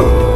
Oh.